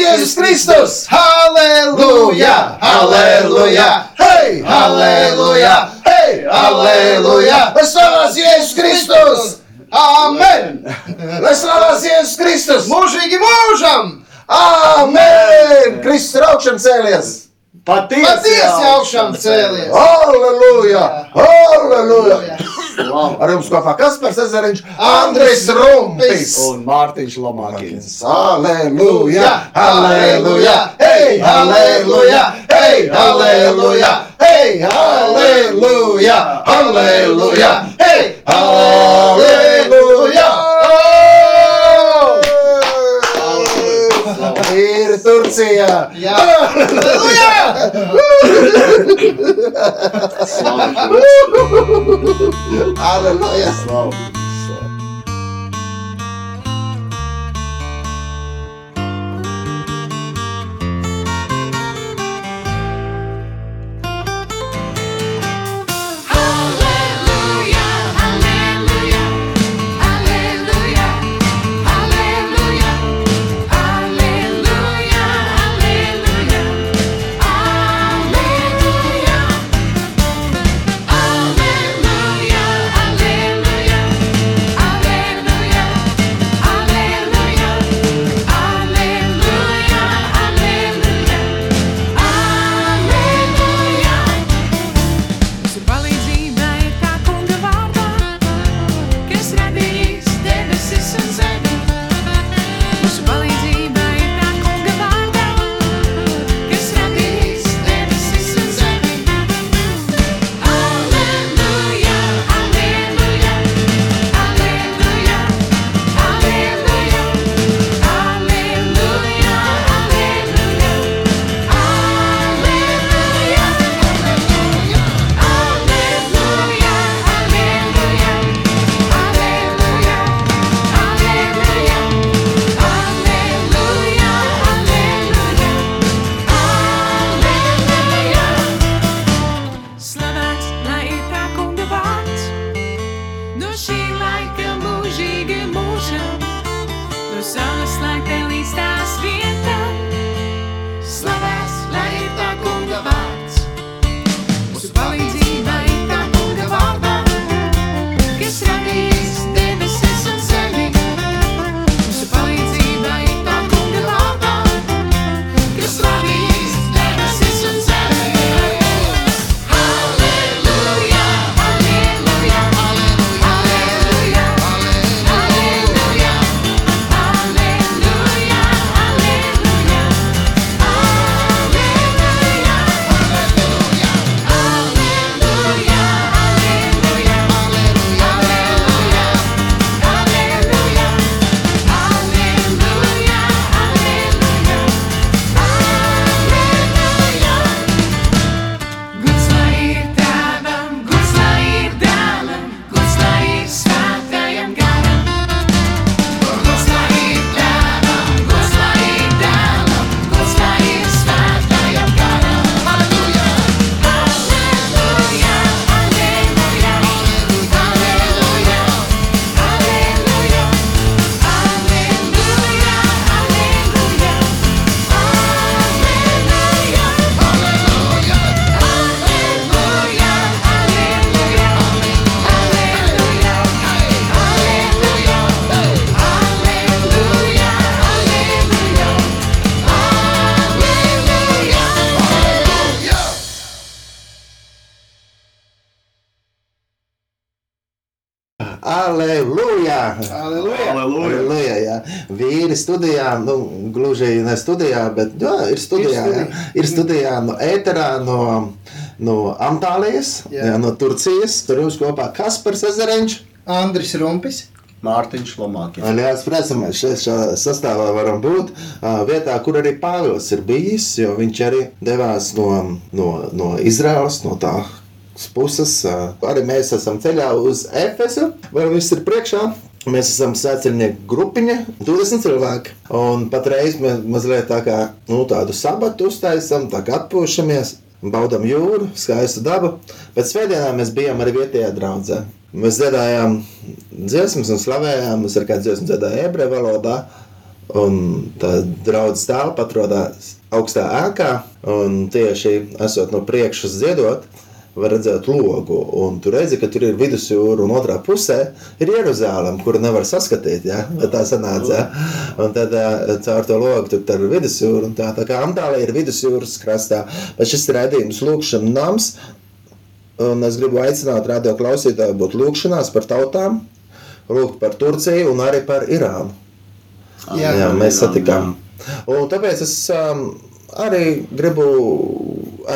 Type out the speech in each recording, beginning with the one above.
Jēzus Kristus! Halleluja! Halleluja! Hei! Halleluja! Hei! Halleluja! Lai slavās Jēzus Kristus! Amen! Lai slavās Jēzus Kristus! Mūžīgi mūžam! Amen! Kristus ir augšām cēlies! Patiesi augšām cēlies! Halleluja! Halleluja! Arī mums kopā Kaspars Ezeriņš, Andris Rumpis un Mārtiņš Lomakins. Aleluja! Aleluia! Hei! Aleluja! Hei! Aleluja! Hei! Aleluja! Aleluia! Hei! Aleluja! تركيا يا. الحياة studijā, nu, gluži ne studijā, bet jā, ir studijā. Ir Jā. studija. Ir studijā no ēterā, no, no Antālijas, jā. Jā. Jā, no Turcijas. Tur jums kopā Kaspars Ezeriņš. Andris Rumpis. Mārtiņš Lomākins. Ļāvis Prēsamais šeit šajā sastāvā varam būt vietā, kur arī Pāvils ir bijis, jo viņš arī devās no, no, no Izraels, no tā puses. Arī mēs esam ceļā uz Efesu, vai viss ir priekšā. Mēs esam sēcinieku grupiņa, 20 cilvēki. Un patreiz mēs mazliet tā kā nu, tādu sabatu uztaisām, tā kā atpūšamies. baudām jūru, skaistu dabu. Pēc svētdienām mēs bijām arī vietējā draudzē. Mēs dziedājām dziesmas un slavējām, mēs ar kādu dziesmu dziedājām ebreju valodā. Un tā draudzes telpa atrodas augstā ēkā, un tieši esot no priekšas dziedot, var redzēt logu. Un tu redzi, ka tur ir vidusjūra, un otrā pusē ir Jeruzalem, kuru nevar saskatīt. Ja? Tā sanāca. Ja? Un tad caur to logu tur tur ir vidusjūra. un Tā, tā kā Antālija ir vidusjūras krastā. Bet šis ir redzējums lūkšanas nams. Un es gribu aicināt radio klausītāju būt lūkšanās par tautām, lūgt par Turciju un arī par Irānu. Jā. Jā, mēs satikām. Un tāpēc es um, arī gribu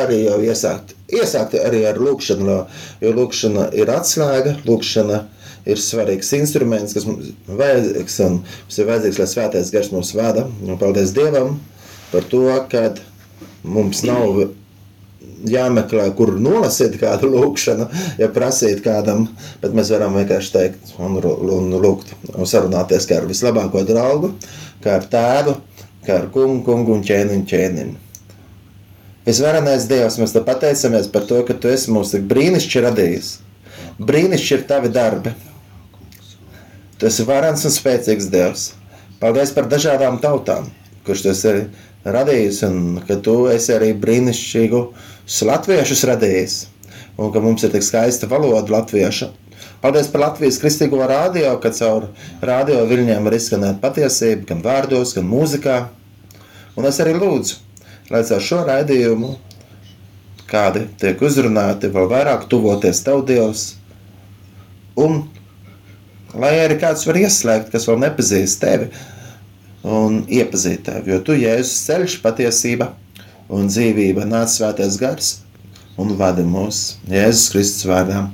arī jau iesākt, iesākt arī ar lūkšanu, jo lūkšana ir atslēga, lūkšana ir svarīgs instruments, kas mums vajadzīgs, un mums ir vajadzīgs, lai svētais gars mūs vada. Un paldies Dievam par to, ka mums nav jāmeklē, kur nolasīt kādu lūkšanu, ja prasīt kādam, bet mēs varam vienkārši teikt un, un lūgt un sarunāties kā ar vislabāko draugu, kā ar tēvu, kā ar kungu, kungu un ķēniņu ķēniņu. Visvarenais Dievs, mēs te pateicamies par to, ka Tu esi mūs tik brīnišķīgi radījis. Brīnišķīgi ir tavi darbi. Tu esi varens un spēcīgs Dievs. Paldies par dažādām tautām, kurš tu esi radījis, un ka Tu esi arī brīnišķīgus latviešus radījis, un ka mums ir tik skaista valoda latvieša. Paldies par Latvijas kristīgo rādio, ka caur rādio viļņiem var izskanēt patiesība, gan vārdos, gan mūzikā. Un es arī lūdzu, lai caur šo raidījumu kādi tiek uzrunāti, vēl vairāk tuvoties tev, Dievs. Un lai arī kāds var ieslēgt, kas vēl nepazīst tevi un iepazīt tevi, jo tu jēzus ceļš, patiesība un dzīvība nāc svētais gars un vada mūs Jēzus Kristus vārdā.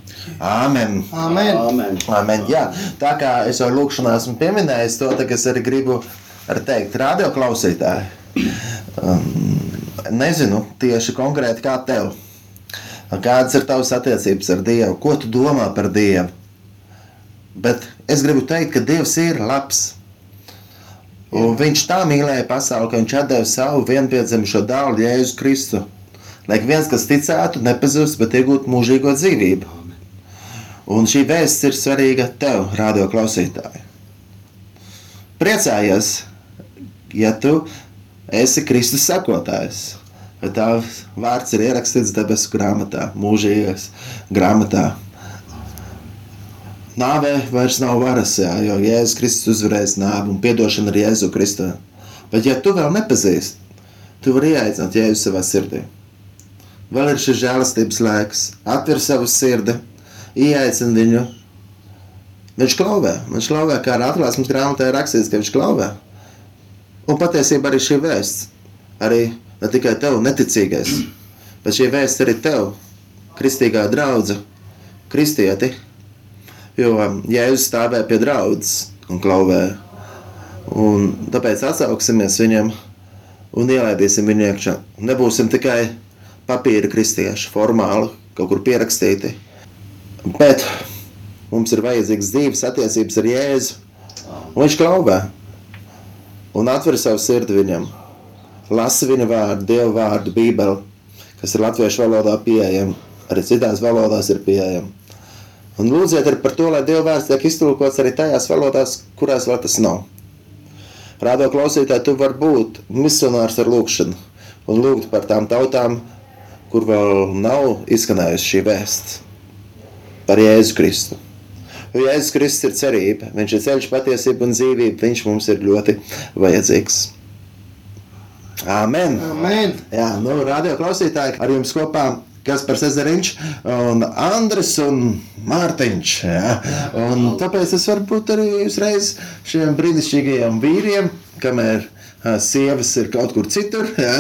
Āmen! Amen. Amen. Amen. Jā, tā kā es jau lūkšanā esmu pieminējis to, tad es arī gribu ar teikt, radio klausītāji. Um, nezinu tieši konkrēti kā tev. Kādas ir tavas attiecības ar Dievu? Ko tu domā par Dievu? Bet es gribu teikt, ka Dievs ir labs. Un viņš tā mīlēja pasauli, ka viņš deva savu vienpiedzimušo dēlu, Jēzu Kristu. Lai viens, kas ticētu, nepazustu, bet iegūtu mūžīgo dzīvību. Un šī vēsts ir svarīga tev, radio klausītāji. Priecājies, ja tu esi Kristus sekotājs. Vai tavs vārds ir ierakstīts debesu grāmatā, mūžīgās grāmatā. Nāvē vairs nav varas, jā, jo Jēzus Kristus uzvarēs nāvi un piedošana ir Jēzu Kristu. Bet, ja tu vēl nepazīsti, tu vari ieaicināt Jēzu savā sirdī. Vēl ir šis žēlastības laiks. Atver savu sirdi, ieaicini viņu. Viņš klauvē, viņš klauvē, kā ar atklāsmes grāmatā ir rakstīts, ka viņš klauvē. Un patiesībā arī šī vēsts, arī ne tikai tev, neticīgais, bet šī vēsts arī tev, kristīgā draudze, kristieti, jo Jēzus stāvēja pie draudzes un klauvēja. Un tāpēc atsauksimies viņam un ielaidīsim viņu iekšā. Nebūsim tikai papīra kristieši, formāli, kaut kur pierakstīti, bet mums ir vajadzīgs dzīves attiecības ar Jēzu. Un viņš klauvē un atver savu sirdi viņam. Lasa viņa vārdu, Dieva vārdu, Bībeli, kas ir latviešu valodā pieejama, arī citās valodās ir pieejama. Un lūdziet arī par to, lai Dieva vārds tiek iztulkots arī tajās valodās, kurās vēl tas nav. Rādo klausītāji, tu vari būt misionārs ar lūkšanu un lūgt par tām tautām, kur vēl nav izskanējusi šī vēsts par Jēzu Kristu. Jo Jēzus Kristus ir cerība, viņš ir ceļš, patiesība un dzīvība. Viņš mums ir ļoti vajadzīgs. Amen! Amen. Jā, nu, radio klausītāji, ar jums kopā Kaspars Ezeriņš, un Andris un Mārtiņš. Jā. Un tāpēc es varu būt arī uzreiz šiem brīnišķīgajiem vīriem, kamēr sievas ir kaut kur citur, jā,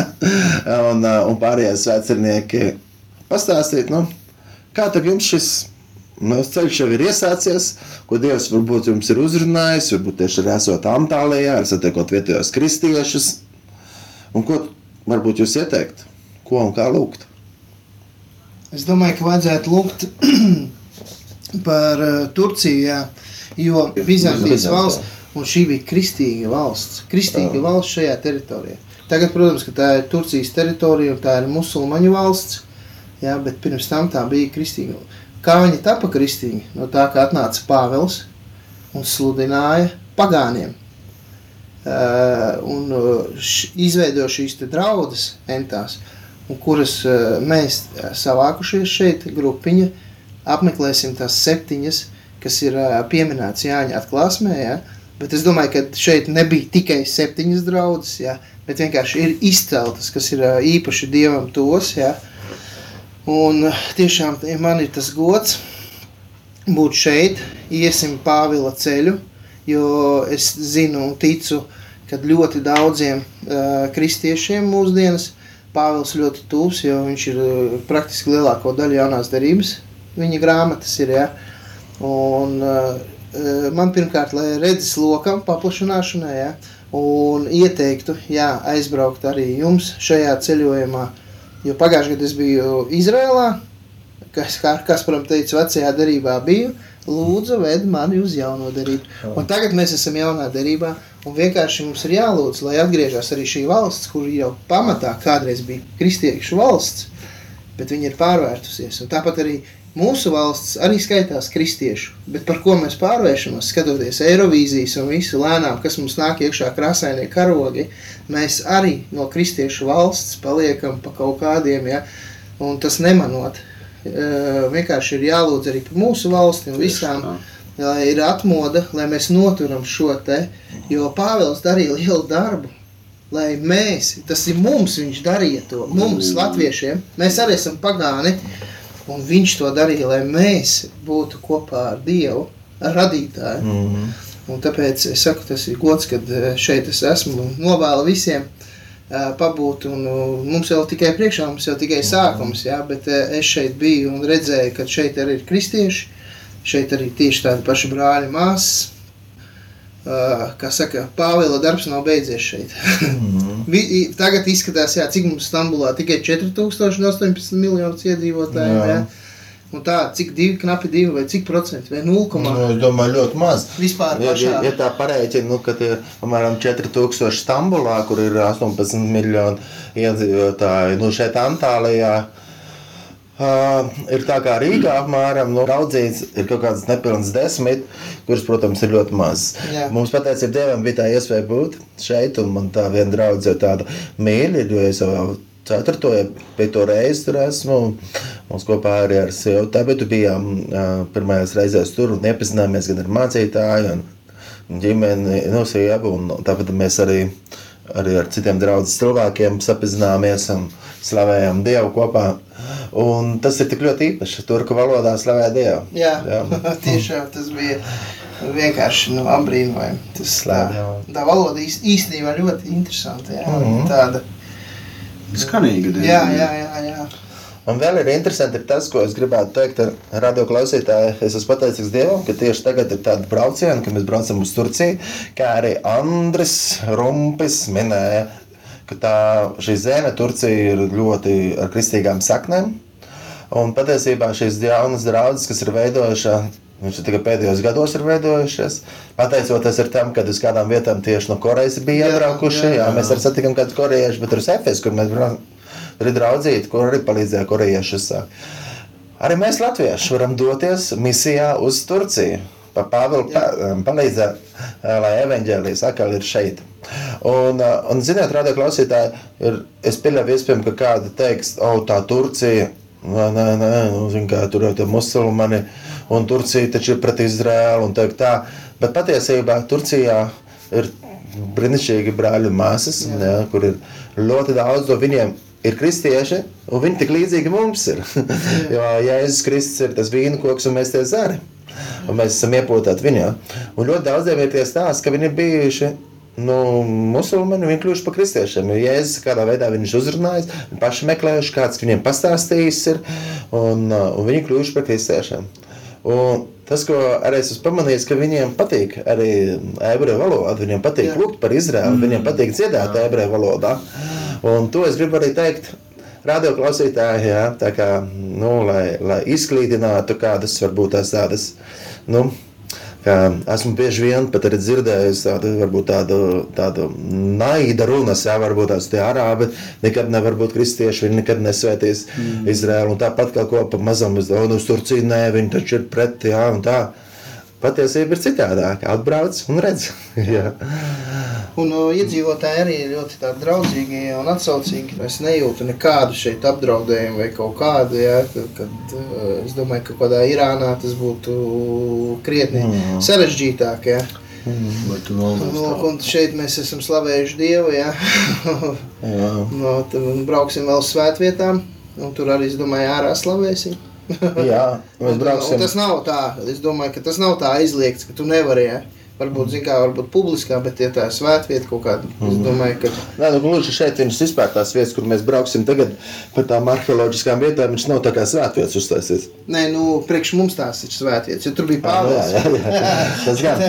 un, un pārējie svētcernieki pastāstīt, nu, kā tad jums šis nu, ceļš jau ir iesācies, ko Dievs varbūt jums ir uzrunājis, varbūt tieši arī esot Antālijā, ar satiekot vietējos kristiešus, un ko varbūt jūs ieteikt, ko un kā lūgt. Es domāju, ka vajadzētu lūgt par uh, Turciju, jā, jo Bizantijas Bizantija. valsts, un šī bija kristīga valsts, kristīga Jā. valsts šajā teritorijā. Tagad, protams, ka tā ir Turcijas teritorija, un tā ir musulmaņu valsts, jā, bet pirms tam tā bija kristīga. Kā viņi tapa kristīgi? No tā, ka atnāca Pāvils un sludināja pagāniem. uh, un uh, š, izveido šīs te draudzes entās, un kuras uh, mēs uh, savākušies šeit, grupiņa, apmeklēsim tās septiņas, kas ir uh, pieminētas Jāņa atklāsmē, ja? bet es domāju, ka šeit nebija tikai septiņas draudzes, ja? bet vienkārši ir izceltas, kas ir uh, īpaši Dievam tos, ja? Un uh, tiešām man ir tas gods būt šeit, iesim Pāvila ceļu, jo es zinu un ticu, ka ļoti daudziem uh, kristiešiem mūsdienas Pāvils ļoti tūs, jo viņš ir uh, praktiski lielāko daļu jaunās derības, viņa grāmatas ir, ja, un uh, man pirmkārt, lai redzes lokam paplašanāšanai, ja, un ieteiktu, jā, aizbraukt arī jums šajā ceļojumā, jo pagājušajā gadā es biju Izrēlā, kas, kā Kasparam teica, vecajā derībā biju, lūdzu, ved mani uz jauno derību. Un tagad mēs esam jaunā derībā, un vienkārši mums ir jālūdz, lai atgriežas arī šī valsts, kur jau pamatā kādreiz bija kristiešu valsts, bet viņa ir pārvērtusies. Un tāpat arī mūsu valsts arī skaitās kristiešu, bet par ko mēs pārvēršamies, skatoties Eirovīzijas un visu lēnām, kas mums nāk iekšā krāsainie karogi, mēs arī no kristiešu valsts paliekam pa kaut kādiem, ja, un tas nemanot, Eh, vienkārši ir jālūdz arī par mūsu valsti un visām, lai ir atmoda, lai mēs noturam šo te, jo Pāvils darīja lielu darbu, lai mēs, tas ir mums viņš darīja to, mums, latviešiem, mēs arī esam pagāni, un viņš to darīja, lai mēs būtu kopā ar Dievu, ar radītāju. Mm -hmm. Un tāpēc es saku, tas ir gods, kad eh, šeit es esmu un novēlu visiem, pabūt. Un, mums jau tikai priekšā, mums jau tikai sākums, jā, bet es šeit biju un redzēju, ka šeit arī ir kristieši, šeit arī tieši tādi paši brāļi māsas. Uh, kā saka, Pāvila darbs nav beidzies šeit. mm. Tagad izskatās, jā, cik mums Stambulā tikai 4018 miljonus iedzīvotāju. Jā. Jā. Nu tā, cik divi, knapi divi vai cik procenti, vai 0,5? Nu, es domāju, ļoti maz. Vispār ja, ja, ja tā pareiķina, nu, ka ir apmēram 4000 Stambulā, kur ir 18 miljoni iedzīvotāji, nu šeit Antālijā. Uh, ir tā kā Rīgā apmēram nu, raudzīts, ir kaut kāds nepilns desmit, kuras, protams, ir ļoti maz. Jā. Mums, pateicība Dievam, bija tā iespēja būt šeit, un man tā viena draudzene tāda mīļa, jo es jau ceturto, ja piekto reizi tur esmu. Mums kopā arī ar sevi tādu bijām pirmajās reizēs tur un iepazināmies gan ar mācītāju, un ģimeni, no sievu. Tāpat mēs arī, arī ar citiem draugiem cilvēkiem sapazināmies un slavējam Dievu kopā. Un tas ir tik ļoti īpaši. Turku valodā slavē Dievu. Jā, Jā. tiešām tas bija vienkārši nu, apbrīnojami. Tas tā, tā valoda īstenībā ļoti interesanta. Jā, mm -hmm. tāda Skanīga diezgan. Jā, jā, jā. jā. Un vēl ir interesanti ir tas, ko es gribētu teikt ar radio klausītāju. Es esmu pateicīgs Dievam, ka tieši tagad ir tāda brauciena, kad mēs braucam uz Turciju, kā arī Andris Rumpis minēja, ka tā, šī zeme Turcija ir ļoti ar kristīgām saknēm. Un patiesībā šīs jaunas draudzes, kas ir veidojušās, Viņš tikai pēdējos gados ir veidojušies. Pateicoties tam, kad uz kādām vietām tieši no Korejas bija iebraukuši. Jā, jā, jā. Mēs arī satikām kādu korejiešu, bet tur Efes, kur mēs ir draudzīti, kur arī palīdzēja korejiešus. Arī mēs, latvieši, varam doties misijā uz Turciju. Pa Pāvilu palīdzēt, lai evanģēlijas atkal ir šeit. Un, un ziniet, radio klausītāji, ir, es pieļauju iespējami, ka kāda teiks, o, tā Turcija, nē, nē, nē, nu, zin, kā tur ir tie musulmaņi un Turcija taču ir pret Izraēlu un tā. tā. Bet patiesībā Turcijā ir brīnišķīgi brāļi un māsas, ja, kur ir ļoti daudz no viņiem. Ir kristieši, un viņi tik līdzīgi mums ir. jo Jēzus Kristus ir tas vīna koks, un mēs tie zari. Un mēs esam iepūtāti viņā. Un ļoti daudziem ir tie stāsti, ka viņi ir bijuši nu, musulmaņi, viņi kļuvuši par kristiešiem. Jēzus kādā veidā viņš uzrunājis, viņi paši meklējuši, kāds viņiem pastāstījis ir, un, un viņi kļuvuši par kristiešiem. Un tas, ko arī es esmu pamanījis, ka viņiem patīk arī ebreju valoda. Viņiem patīk lūgt par Izraēlu, mm. viņiem patīk dziedāt ebreju valodā. Un to es gribu arī teikt radio klausītāji, jā, tā kā, nu, lai, lai izklīdinātu kādas varbūt tās tādas, nu, Esmu bieži vien pat arī dzirdējis tādu, varbūt tādu, tādu naida runas, jā, varbūt tās tie arābi nekad nevar būt kristieši, viņi nekad nesvētīs mm. Izraēlu, un tāpat kā ko pa mazam uz, un uz Turciju, nē, viņi taču ir pret, jā, un tā. Patiesība ir citādāka. Atbrauc un redz. Jā. Un uh, iedzīvotāji arī ir ļoti draudzīgi un atsaucīgi. Es nejūtu nekādu šeit apdraudējumu vai kaut kādu. Ja, kad, uh, es domāju, ka kādā Irānā tas būtu krietni mm. sarežģītāk. Ja. Vai tu vēl Nu, un šeit mēs esam slavējuši Dievu. Ja. Jā. no, tad brauksim vēl uz svētvietām. Un tur arī, es domāju, ārā slavēsim. Jā, mēs Un, un brauksim. tas nav tā. Es domāju, ka tas nav tā aizliegts, ka tu nevari. Ja. Varbūt, kā, varbūt publiskā, bet ja tā ir svētvieta kaut kāda, es domāju, ka Nē, nu, gluži šeit ir vispār tās vietas, kur mēs brauksim tagad par tām arheoloģiskām vietām. Viņš nav tā kā svētvietas uztaisīts. Nē, nu, priekš mums tās ir svētvietas, jo tur bija Nu, Jā, Pāvils. jā, jā, tas gan.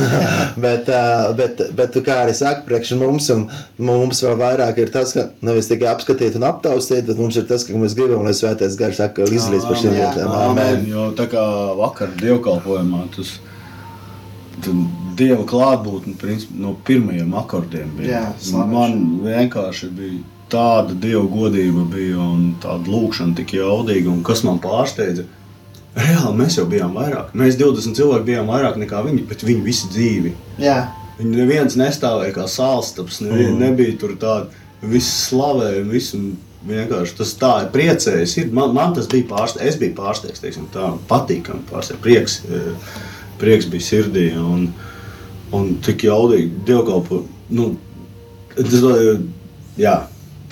bet, bet, bet, kā arī saka, priekš mums, un mums vēl vairāk ir tas, ka nevis tikai apskatīt un aptaustīt, bet mums ir tas, ka mēs gribam, lai svētais gars atkal izlīdz par Jā. vietām. Amen. Amen. Jo tā kā vakar dievkalpojumā tas tad dieva klātbūtne principā, no pirmajiem akordiem bija. Jā. Man vienkārši bija tāda dieva godība bija un tāda lūkšana tik jaudīga. Un kas man pārsteidza? Reāli mēs jau bijām vairāk. Mēs 20 cilvēki bijām vairāk nekā viņi, bet viņi visi dzīvi. Jā, Viņi neviens nestāvēja kā sālstaps, nevien, mm. nebija tur tāda. Visi slavēja, visu vienkārši tas tā ir priecējis. Ir. Man, man tas bija pārsteigts, es biju pārsteigts, teiksim, tā patīkami pārsteigts. Prieks, eh, prieks bija sirdī un, un tik jaudīgi dievkalpo. Nu, tas, jā,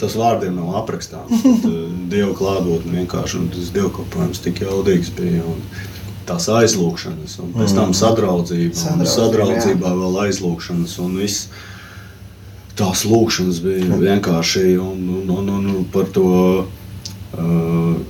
tas vārdiem nav aprakstāms. eh, Dieva klātbūtne vienkārši un tas dievkalpojums tik jaudīgs bija. Un, Tās aizlūgšanas, un pēc tam sadraudzība, un Sadraudzība, sadraudzībā vēl aizlūgšanas, un viss tās lūkšanas bija vienkārši un, un, un, un, un par to. Uh,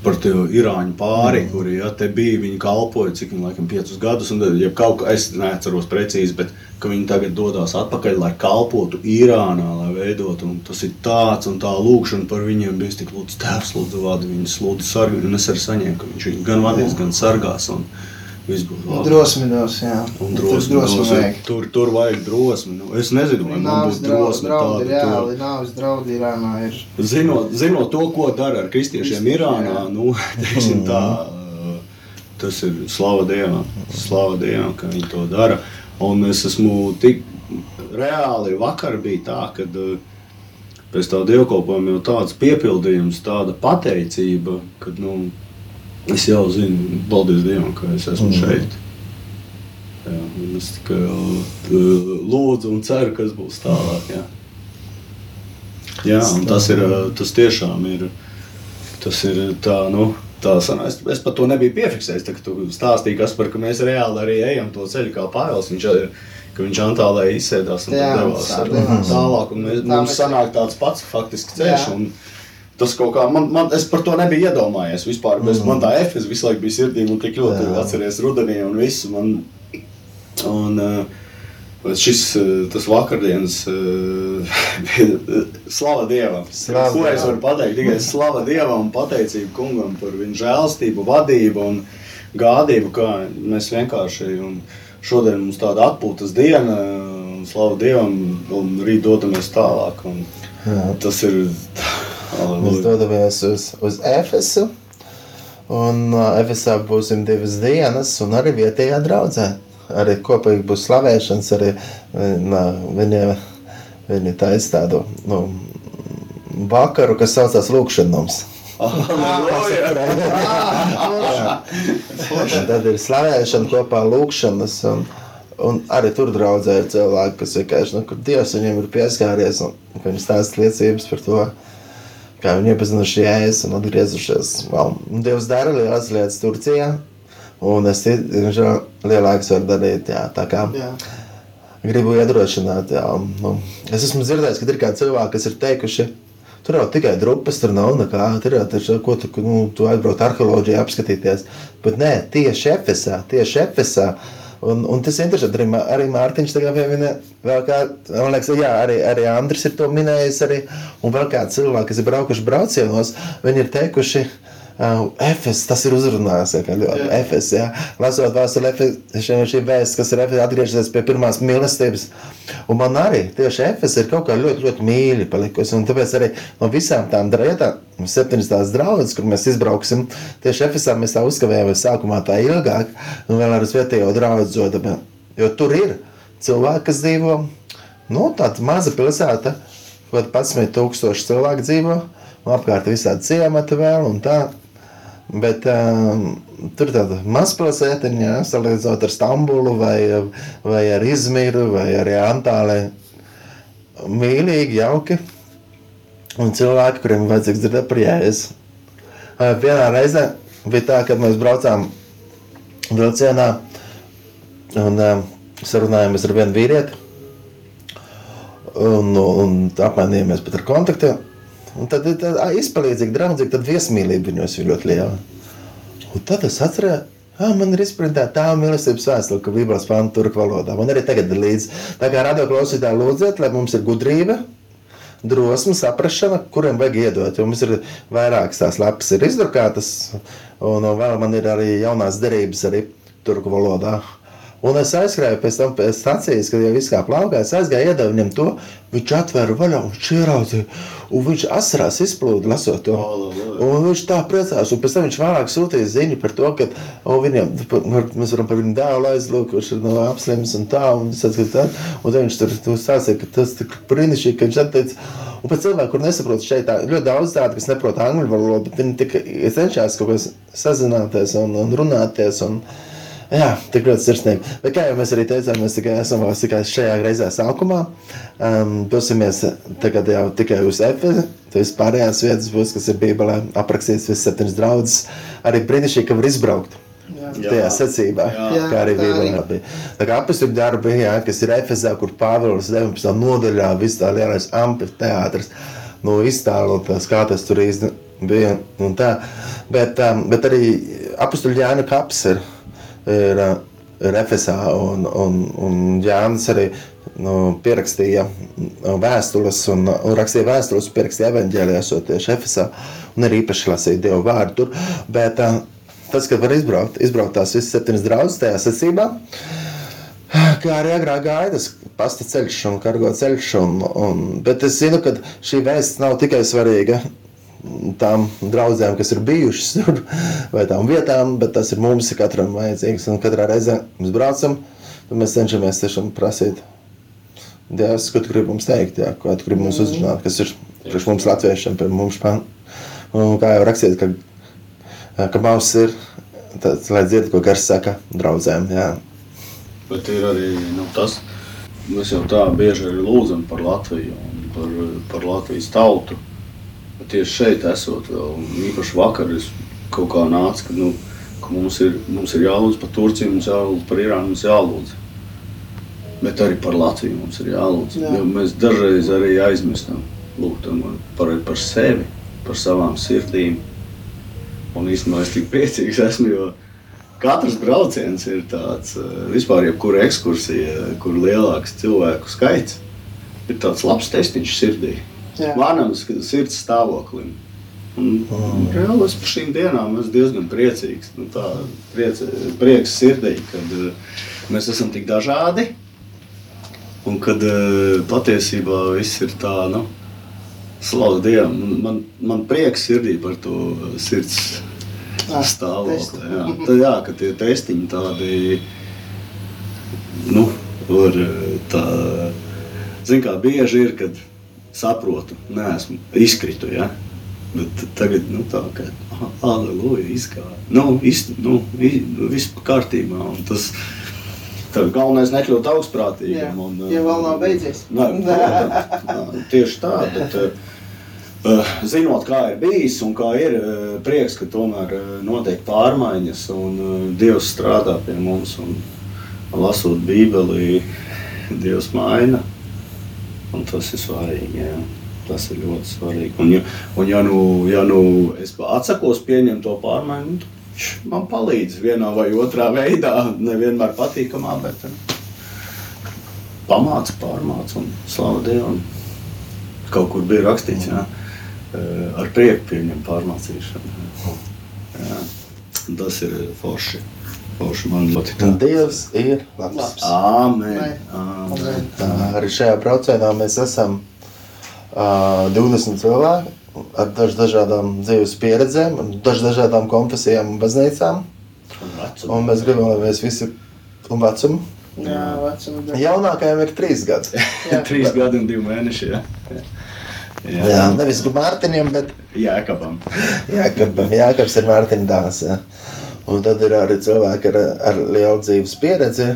par to īrāņu pāri, mm. kuri ja, te bija. Viņi kalpoja cik viņi laikam piecus gadus, un tad, ja kaut kā es neatceros precīzi, bet viņi tagad dodas atpakaļ, lai kalpotu Irānā, lai veidotu. Tas ir tāds un tā lūkšana par viņiem bija tik lūdzu, tēvs, lūdzu, vadi viņus, lūdzu, sargi. Un es arī saņēmu, ka viņš viņu gan vadīs, gan sargās. Un viss būs labi. drosminos, jā. Un drosmi, drosmi drosmi, vajag. tur, tur vajag drosmi. Nu, es nezinu, vai man Nāves būtu draudi, tāda. reāli, nāves draudi Irānā ir. Zinot, zinot to, ko dara ar kristiešiem Irānā, nu, teiksim, tā, tas ir slava Dievam, slava Dievam, ka viņi to dara. Un es esmu tik reāli vakar bija tā, kad pēc tā dievkalpojuma jau tāds piepildījums, tāda pateicība, kad, nu, es jau zinu, paldies Dievam, ka es esmu Mhm. šeit. Jā, un es tikai uh, lūdzu un ceru, kas būs tālāk. Jā. Jā, un tas ir uh, tas tiešām ir. Tas ir tā, nu, tā sanā, es, es pat to nebiju piefiksējis. Tad, kad tu stāstīji, kas par ka mēs reāli arī ejam to ceļu kā Pāvils. Viņš, arī- ka viņš Antālē izsēdās un Jā, tad devās tā ar- devās. tālāk. Un mēs, Tā mums sanāk tāds pats faktiski ceļš. Un Tas kaut kā man, man, es par to nebiju iedomājies. Vispār, mm. Man tā efekts visu laiku bija sirdī, un tik ļoti Jā. atceries rudenī un visu. Man, un, uh, Šis uh, tas vakardienas bija uh, slava Dievam. Slava Ko es varu pateikt? Tikai slava Dievam un pateicību kungam par viņa žēlstību, vadību un gādību. Kā mēs vienkārši un šodien mums tāda atpūtas diena, un slava Dievam, un rīt dodamies tālāk. Un Jā. tas ir. Mēs dodamies uz, uz Efesu. Un uh, Efesā būsim divas dienas, un arī vietējā draudzē. Arī kopīgi būs slavēšanas, arī nā, viņi, viņi taisa tādu nu, vakaru, kas saucās Lūkšanums. Un tad ir slavēšana kopā, lūkšanas. Un, un arī tur draudzē ir cilvēki, kas vienkārši, nu, kur Dievs viņiem ir pieskāries un ka viņi stāsta liecības par to, kā viņi iepazinuši jēzus un atgriezušies. Well, Dievs dara lielas lietas Turcijā, un es viņš vēl lielākas var darīt. Jā, tā kā Jā. gribu iedrošināt, jā, nu, es esmu dzirdējis, ka ir kādi cilvēki, kas ir teikuši, Tur jau tikai drupas, tur nav nekā. Tur jau taču, ko tu, nu, tu aizbrauc arheoloģijā, apskatīties. Bet nē, tieši Efesā, tieši Efesā. Un, un tas ir interesanti. Arī, arī Mārtiņš tagad pieminē, vēl kā, man liekas, jā, arī, arī Andris ir to minējis. Arī, un vēl kādi cilvēki, kas ir braukuši braucienos, viņi ir teikuši, Uh, Efes, tas ir uzrunājis, ja, ļoti Efes, jā. Lasot vēstuli Efešiem, šī vēsts, kas ir Efes, atgriežas pie pirmās mīlestības. Un man arī tieši Efes ir kaut kā ļoti, ļoti mīļi palikusi. Un tāpēc arī no visām tām drietām, septiņas tās draudzes, kur mēs izbrauksim, tieši Efesā mēs tā uzkavējamies sākumā tā ilgāk, un vēl ar uz vietējo draudzu, jo tur ir cilvēki, kas dzīvo, nu, tāda maza pilsēta, kaut 11 tūkstoši cilvēku dzīvo, un apkārt visādi ciemati vēl un tā. Bet um, tur ir tāda mazpilsētiņa, salīdzinot ar Stambulu, vai, vai ar Izmiru, vai arī Antālē. Mīlīgi, jauki. Un cilvēki, kuriem vajadzīgs dzirdēt par jēzu. Vienā reizē bija tā, kad mēs braucām vilcienā un um, sarunājāmies ar vienu vīrieti. Un, un apmainījāmies pat ar kontaktiem. Un tad ir izpalīdzīgi, draudzīgi, tad viesmīlība viņos ir ļoti liela. Un tad es atceros, Ah, man ir izpratne tā mīlestības vēstule, ka Bībeles pānta turku valodā. Man arī tagad ir līdzi. Tā kā radio klausītāji lūdziet, lai mums ir gudrība, drosme, saprāšana, kuriem vajag iedot. Jo mums ir vairākas tās lapas, ir izdrukātas, un vēl man ir arī jaunās derības arī turku valodā. Un es aizskrēju pēc tam pēc stācijas, kad jau viss kā plaukā, es aizgāju, iedevu viņam to, viņš atvēra vaļā un viņš ieraudzīja, un viņš asarās izplūda lasot to. Un viņš tā priecājās, un pēc tam viņš vēlāk sūtīja ziņu par to, ka o, viņam, mēs varam par viņu dēlu aizlūk, kurš ir no apslims un tā, un, tā, un viņš tur, tur stāstīja, ka tas tik brīnišķīgi, ka viņš atteica, un pēc cilvēku, kur nesaprot šeit tā, ļoti daudz tādu, kas neprot angļu valodu, bet viņi tik cenšas kaut ko sazināties un, un runāties, un, Jā, tik ļoti sirsnīgi. Bet, kā jau mēs arī teicām, mēs tikai esam vēl tikai šajā reizē sākumā. Um, dosimies tagad jau tikai uz Efezu. Tas pārējās vietas būs, kas ir Bībelē aprakstīts visas septiņas draudzes. Arī brīnišķīgi, ka var izbraukt. Jā. Tajā secībā, jā, kā arī bija bija. Tā kā apakstu darbi, jā, kas ir Efezā, kur Pāvils 19. nodaļā, viss tā lielais amfiteātrs, nu, iztēlotas, kā tas tur īsti bija un tā. Bet, um, bet arī apakstu Jāna kaps ir ir, ir Efesā, un, un, un Jānis arī nu, pierakstīja vēstules, un, un rakstīja vēstules, pierakstīja evaņģēliju, esot tieši Efesā, un arī īpaši lasīja Dievu vārdu tur. Bet tas, kad var izbraukt, izbraukt tās visas septiņas draudzes tajā secībā, kā arī agrāk tas pasta ceļš un kargo ceļš, un, un, bet es zinu, ka šī vēsts nav tikai svarīga tām draudzēm, kas ir bijušas tur, vai tām vietām, bet tas ir mums katram vajadzīgs. Un katrā reizē mēs braucam, tad mēs cenšamies tiešām prasīt. Dievs, ko tu gribi mums teikt, jā, ko tu gribi mums uzrunāt, kas ir priekš mums latviešiem, pie mums spāņu. Un kā jau rakstīt, ka, ka maus ir, tad, lai dzird, ko gars saka draudzēm, jā. Bet ir arī nu, tas, mēs jau tā bieži arī lūdzam par Latviju un par, par Latvijas tautu. Tieši šeit, esot vēl īpaši vakar, es kaut kā nācu, ka, nu, ka mums, ir, mums ir jālūdz par Turciju, mums jālūdz par Irānu, mums jālūdz. Bet arī par Latviju mums ir jālūdz. Jā. Jo mēs dažreiz arī aizmirstam par, par sevi, par savām sirdīm. Un īstenībā es tik priecīgs esmu, jo katrs brauciens ir tāds, vispār jebkura ekskursija, kur lielāks cilvēku skaits, ir tāds labs testiņš sirdī manam sirds stāvoklim. Un, un, reāli es par šīm dienām esmu diezgan priecīgs. Nu, tā, priec, prieks sirdī, kad mēs esam tik dažādi. Un kad patiesībā viss ir tā, nu, slavu Dievam. Man, man prieks sirdī par to sirds ah, stāvokli. Jā. Tā, jā, ka tie testiņi tādi, nu, var tā, zin kā bieži ir, kad saprotu, neesmu izkritu. Ja? Bet tagad nu, tā kā aleluja izgāja. Nu, iz, nu, iz, viss kārtībā. Un tas Tad galvenais ir nekļūt augstprātīgam. Un, ja vēl nav beidzies. Nē, protams, tieši tā. Bet, uh, zinot, kā ir bijis un kā ir, prieks, ka tomēr notiek pārmaiņas un Dievs strādā pie mums. Un, lasot Bībeli, Dievs maina Un tas ir svarīgi. Jā. Tas ir ļoti svarīgi. Un, ja, un ja, nu, ja nu es atsakos pieņemt to pārmaiņu, tad man palīdz vienā vai otrā veidā, nevienmēr patīkamā, bet pamāca, pārmāca un slavu Dievam. Kaut kur bija rakstīts, jā, ar prieku pieņem pārmācīšanu. Jā. Tas ir forši. Forši man ļoti. Un Dievs ir labs. Labs. Amen. Tā, arī šajā braucienā mēs esam uh, 20 cilvēki ar daž dažādām dzīves pieredzēm, daž dažādām konfesijām un baznīcām. Un vecumu. Un mēs gribam, lai mēs visi un vecumu. Jā, vecuma dēļ. Jaunākajam ir trīs gadi. Jā. Trīs gadi un divi mēneši. Jā, jā. Jā, nevis Mārtiņam, bet Jēkabam. Jākabam. Jākabs ir Mārtiņa dāvs. Jā. Un tad ir arī cilvēki ar, ar lielu dzīves pieredzi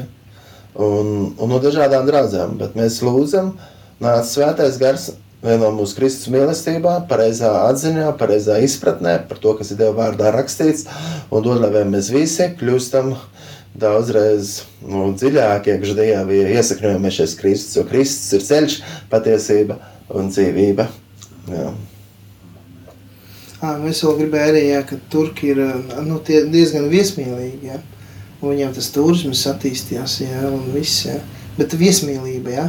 un, un no dažādām draudzēm. Bet mēs lūdzam, nāc svētais gars vieno mūsu Kristus mīlestībā, pareizā atziņā, pareizā izpratnē par to, kas ir Dieva vārdā rakstīts, un dod, lai mēs visi kļūstam daudzreiz nu, dziļāk iekšā Dievā, ja iesakņojamies Kristus, jo Kristus ir ceļš, patiesība un dzīvība. Jā. Ā, Es vēl gribēju arī, jā, ka turki ir nu, tie diezgan viesmīlīgi. Jā. Un viņiem tas turisms attīstījās, jā, un viss. Jā. Bet viesmīlība, jā.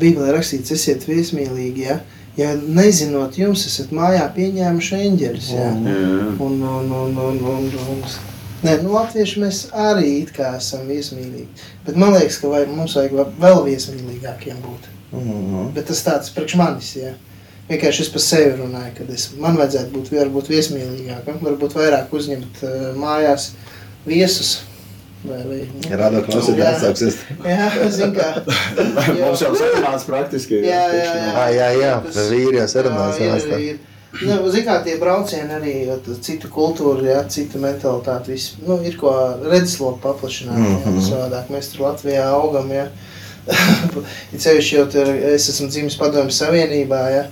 Bībelē rakstīts, esiet viesmīlīgi, jā. Ja nezinot jums, esat mājā pieņēmuši eņģeļus, jā. Jā. Un, un, un, un, un, un, Nē, nu, latvieši mēs arī it kā esam viesmīlīgi. Bet man liekas, ka vajag, mums vajag vēl viesmīlīgākiem būt. Mhm. Bet tas tāds priekš manis, jā. Vienkārši es par sevi runāju, kad es, man vajadzētu būt varbūt viesmīlīgākam, varbūt vairāk uzņemt uh, mājās viesus. Vai, vai, nu, Rāda klausītājs atsauksies. Jā, zin kā. Mums jau sarunāts praktiski. Jā, jā, jā. Ā, jā, jā, Tas- vīri jau sarunās Jā, ir, ir. Nu, zin kā tie braucieni arī, citu kultūru, jā, citu mentalitāti, viss, nu, ir ko redzesloku paplašināt, mm Mhm. -hmm. savādāk. Mēs tur Latvijā augam, jā. Cevišķi jau tur, es esmu dzimis padomju savienībā, jā.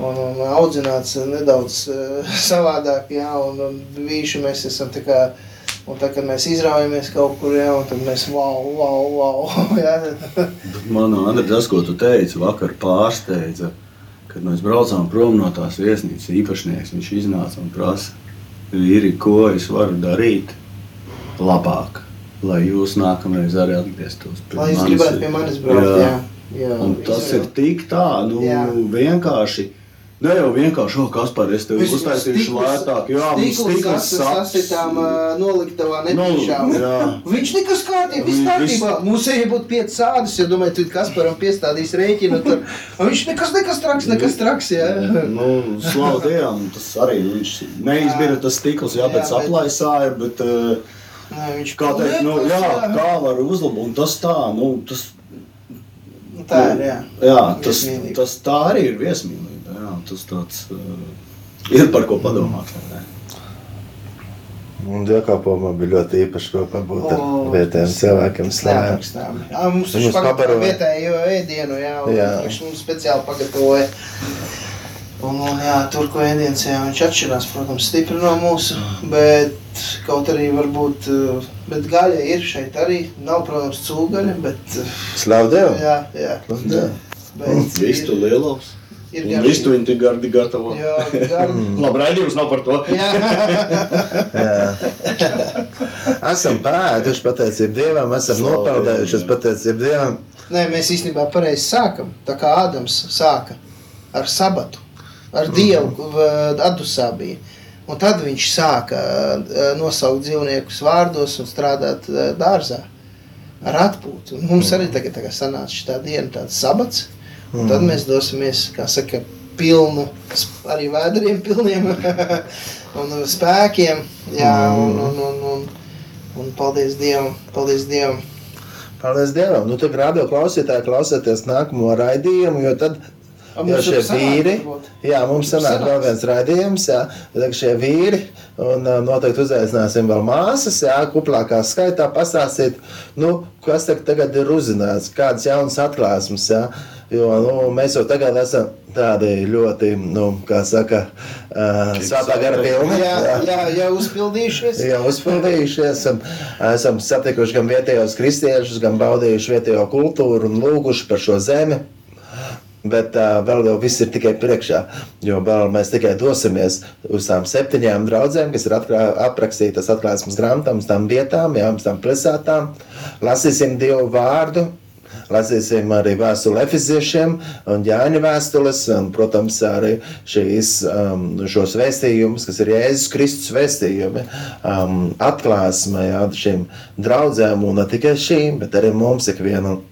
Un, un audzināts nedaudz uh, savādāk, jā, un, un vīši mēs esam tā kā, un tā, kad mēs izraujamies kaut kur, jā, un tad mēs wow, wow, wow, jā. Man Andri, tas, ko tu teici, vakar pārsteidza, kad mēs braucām prom no tās viesnīcas īpašnieks. Viņš iznāca un prasa, vīri, ko es varu darīt labāk, lai jūs nākamreiz arī atgrieztos pie Lai jūs manis. gribētu pie manis braukt, jā. jā. jā Un tas ir tik tā, nu, Jā. vienkārši. Ne jau vienkārši, oh, kas par es tevi uztaisīšu lētāk. Jā, mums stikls sasitām uh, noliktavā netīšām. Nu, jā. Viņš nekas kārtībā, viss kārtībā. Mums ir būt pieci sādas, jo domāju, tu Kasparam piestādīs rēķinu. Un viņš nekas, nekas traks, nekas traks, jā. Nu, Slavu Dievam, tas arī viņš neizbira tas stikls, jā, bet Jā, bet- uh, Nē, viņš kā teikt, nu, nekas, jā, kā var uzlabot, un tas tā, nu, tas, Nu, Tā ir, jā. jā, tas, tas tā arī ir viesmīlība, jā, tas tāds, uh, ir par ko padomāt? Un dievkalpojumā bija ļoti īpaši kopā būt ar O, vietējiem cilvēkiem. Neaprakstām. Jā, mums viņš pagatavoja vietējo ēdienu, jā, Jā. viņš mums speciāli pagatavoja. Un, un jā, tur, ko ēdiens, jā, viņš atšķirās, protams, stipri no mūsu, bet kaut arī varbūt, uh, bet gaļa ir šeit arī, nav, protams, cūgaļa, bet, Slavu Dievu! jā, jā, Jā. bet Vistu lielos, ir un viņi tik gardi gatavo. Jā, gardi. Labi, raidījums nav par to. Jā, Jā. esam pēduši pateicību Dievam, esam Slavu nopeldējuši Dievam. pateicību Dievam. Nē, mēs īstenībā pareizi sākam, tā kā Ādams sāka ar sabatu, ar Dievu v- Adusā bija. Un tad viņš sāka eh, nosaukt dzīvniekus vārdos un strādāt eh, dārzā ar atpūtu. Un mums arī tagad tā kā sanāca šī diena, tāds sabats. Un tad mēs dosimies, kā saka, pilnu, arī vēderiem pilniem un spēkiem. Jā, un, un, un, un, un paldies Dievam, paldies Dievam. Paldies Dievam! Nu, tad rādio klausītāji klausieties nākamo raidījumu, jo tad A, Jo šie vīri, jā, mums sanāk vēl viens raidījums, jā, tad šie vīri, un uh, noteikti uzaicināsim vēl māsas, jā, kuplākā skaitā pastāstīt, nu, kas tagad ir uzzināts, kādas jaunas atklāsmes, jā, jo, nu, mēs jau tagad esam tādi ļoti, nu, kā saka, uh, svētā gara pilni, Jā, jā, jau uzpildījušies. jau uzpildījušies, esam, esam satikuši gan vietējos kristiešus, gan baudījuši vietējo kultūru un lūguši par šo zemi. Bet uh, vēl jau viss ir tikai priekšā, jo vēl mēs tikai dosimies uz tām septiņām draudzēm, kas ir atklā, aprakstītas atklāsmes grāmatā, uz tām vietām, jā, uz tām pilsētām. Lasīsim Dievu vārdu, lasīsim arī vēstuli efeziešiem un ģēņa vēstules, un, protams, arī šīs, um, šos vēstījumus, kas ir Jēzus Kristus vēstījumi, um, atklāsmē jā, šīm draudzēm, un ne tikai šīm, bet arī mums ikvienam.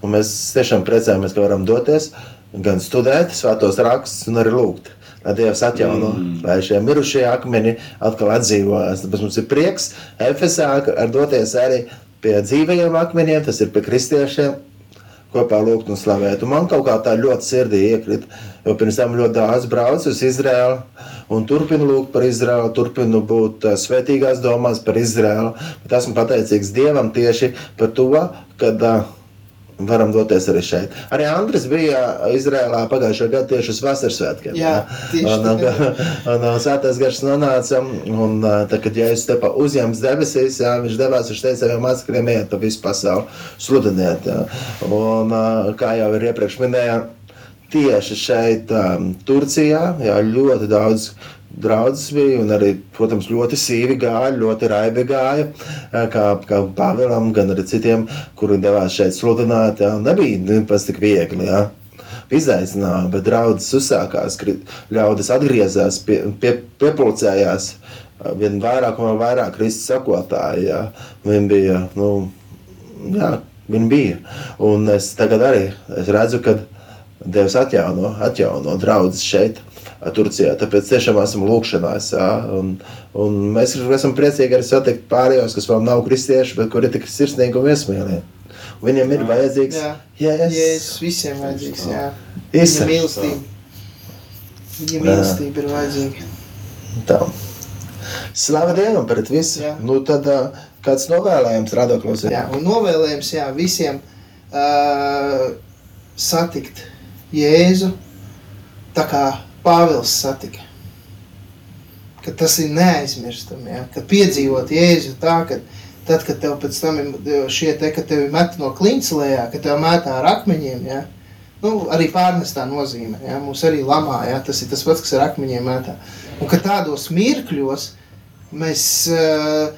Un mēs tiešām priecājamies, ka varam doties gan studēt svētos rakstus, un arī lūgt. Lai Dievs atjauno, mm. lai šie mirušie akmeņi atkal atdzīvojas. Tāpēc mums ir prieks Efesā ar doties arī pie dzīvajiem akmeņiem, tas ir pie kristiešiem, kopā lūgt un slavēt. Un man kaut kā tā ļoti sirdī iekrita, jo pirms tam ļoti daudz braucu uz Izraēlu un turpinu lūgt par Izraēlu, turpinu būt uh, svētīgās domās par Izraēlu. Bet esmu pateicīgs Dievam tieši par to, kad uh, varam doties arī šeit. Arī Andris bija Izrēlā pagājušajā gadā tieši uz vasaras svētkiem. Jā, tieši un svētais gars nonāca, un tā, kad Jēzus te pa uzņems debesīs, jā, viņš devās, viņš teica saviem mācekļiem iet pa visu pasauli sludiniet. Jā. Un kā jau ir iepriekš minējām, tieši šeit um, Turcijā, jā, ļoti daudz draugs bija, un arī, protams, ļoti sīvi gāja, ļoti raibi gāja, kā, kā Pāvēlam, gan arī citiem, kuri devās šeit sludināt. Jā. Nebija pats tik viegli. Jā. Izaicinājumi, bet draudzes uzsākās, ļaudis atgriezās, pie, pie, piepulcējās. Vien vairāk un vairāk Kristus sakotāji. Jā. Viņi bija, nu, jā, viņi bija. Un es tagad arī es redzu, ka Dievs atjauno, atjauno draudzes šeit. Turcijā. Tāpēc tiešām esam lūkšanās. Jā, un, un mēs esam priecīgi arī satikt pārējos, kas vēl nav kristieši, bet kuri ir tik sirsnīgi un viesmīlīgi. Viņam ir vajadzīgs jēzus. Jēzus visiem vajadzīgs, jā. Isa. Viņa mīlestība. Viņa mīlestība ir vajadzīga. Tā. Slavu Dievam par visu. Jā. Nu, tad kāds novēlējums radoklos ir? Jā, un novēlējums jā, visiem uh, satikt Jēzu tā kā Pāvils satika. Ka tas ir neaizmirstami, ja? kad piedzīvot Jēzu tā, ka tad, kad tev pēc tam ir šie te, ka tevi met no klints lejā, ka tev mētā ar akmeņiem, ja? nu, arī pārnestā nozīmē, ja? mūs arī lamā, ja? tas ir tas pats, kas ar akmeņiem mētā. Un ka tādos mirkļos mēs uh,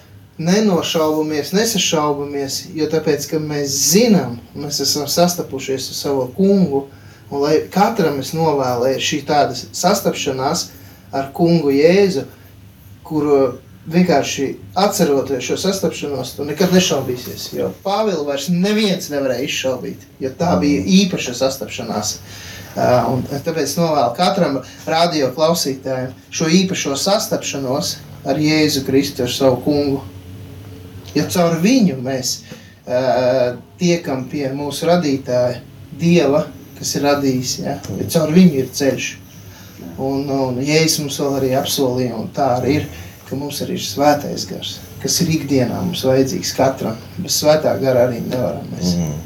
nenošaubamies, nesašaubamies, jo tāpēc, ka mēs zinām, mēs esam sastapušies ar savu kungu, uh, Un lai katram es novēlēju šī tāda sastapšanās ar kungu Jēzu, kuru vienkārši atceroties šo sastapšanos, tu nekad nešaubīsies. Jo Pāvilu vairs neviens nevarēja izšaubīt, jo tā bija īpaša sastapšanās. Uh, un tāpēc novēlu katram radio klausītājiem šo īpašo sastapšanos ar Jēzu Kristu, ar savu kungu. Jo caur viņu mēs uh, tiekam pie mūsu radītāja Dieva, kas ir radījis. Ja? Jo caur viņu ir ceļš. Un, un Jēzus mums vēl arī apsolīja, un tā arī ir, ka mums arī ir svētais gars, kas ir ikdienā mums vajadzīgs katram. Bez svētā gara arī nevaram mēs. Mm.